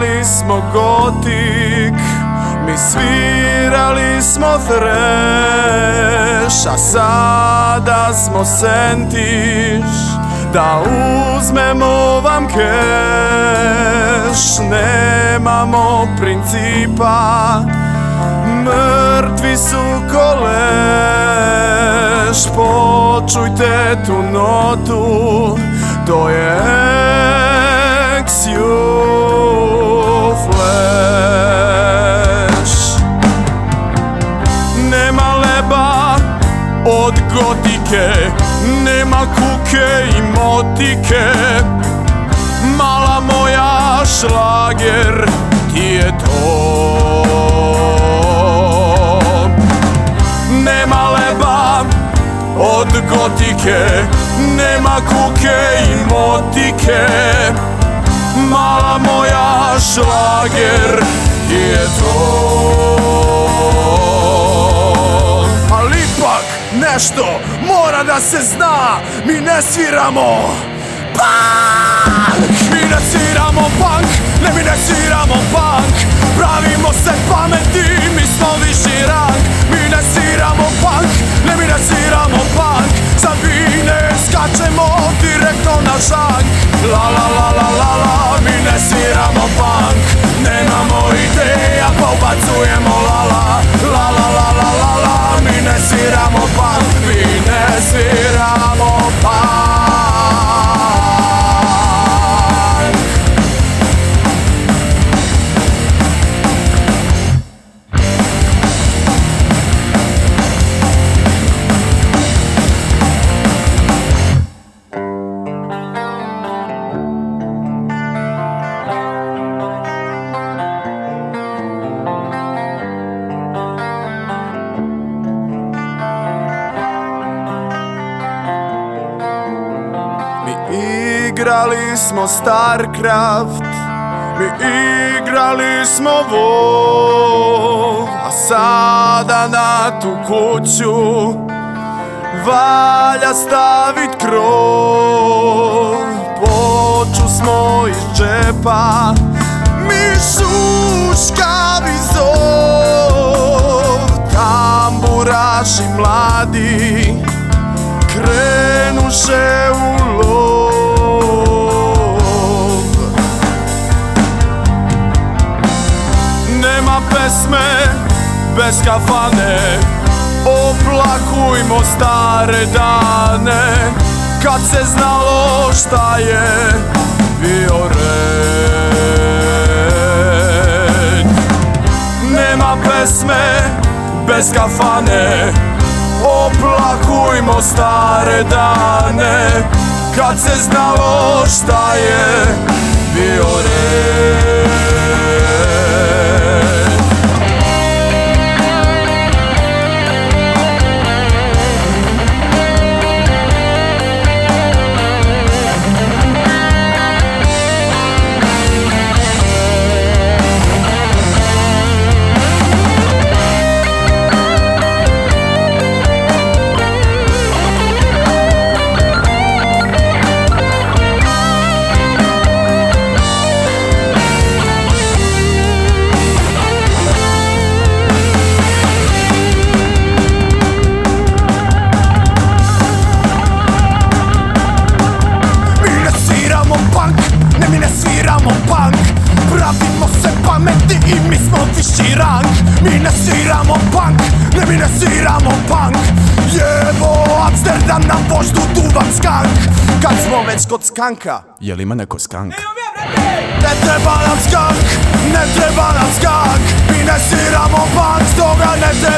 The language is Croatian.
svirali smo gotik Mi svirali smo treš A sada smo sentiš Da uzmemo vam keš. Nemamo principa Mrtvi su koleš. Počujte tu notu To je od gotike. Nema kuke i motike. Mala moja šlager ti je to. Nema leba od gotike. Nema kuke i motike. Mala moja šlager ti je to nešto mora da se zna. Mi ne sviramo punk. Mi ne sviramo punk. Ne mi ne sviramo punk. Pravimo se pametni Mi igrali smo Starcraft Mi igrali smo WoW A sada na tu kuću Valja stavit krov. Poču smo iz džepa Mi šuškavi pesme bez kafane. Oplakujmo stare dane Kad se znalo šta je bio red. Nema pesme bez kafane. Oplakujmo stare dane Kad se znalo šta je bio red mi ne sviramo punk. Jevo Amsterdam nam voždu duvan skank. Kad smo već kod skanka, jel ima neko skank? Ne treba nam skank, ne treba nam skank. Mi ne sviramo punk, stoga ne treba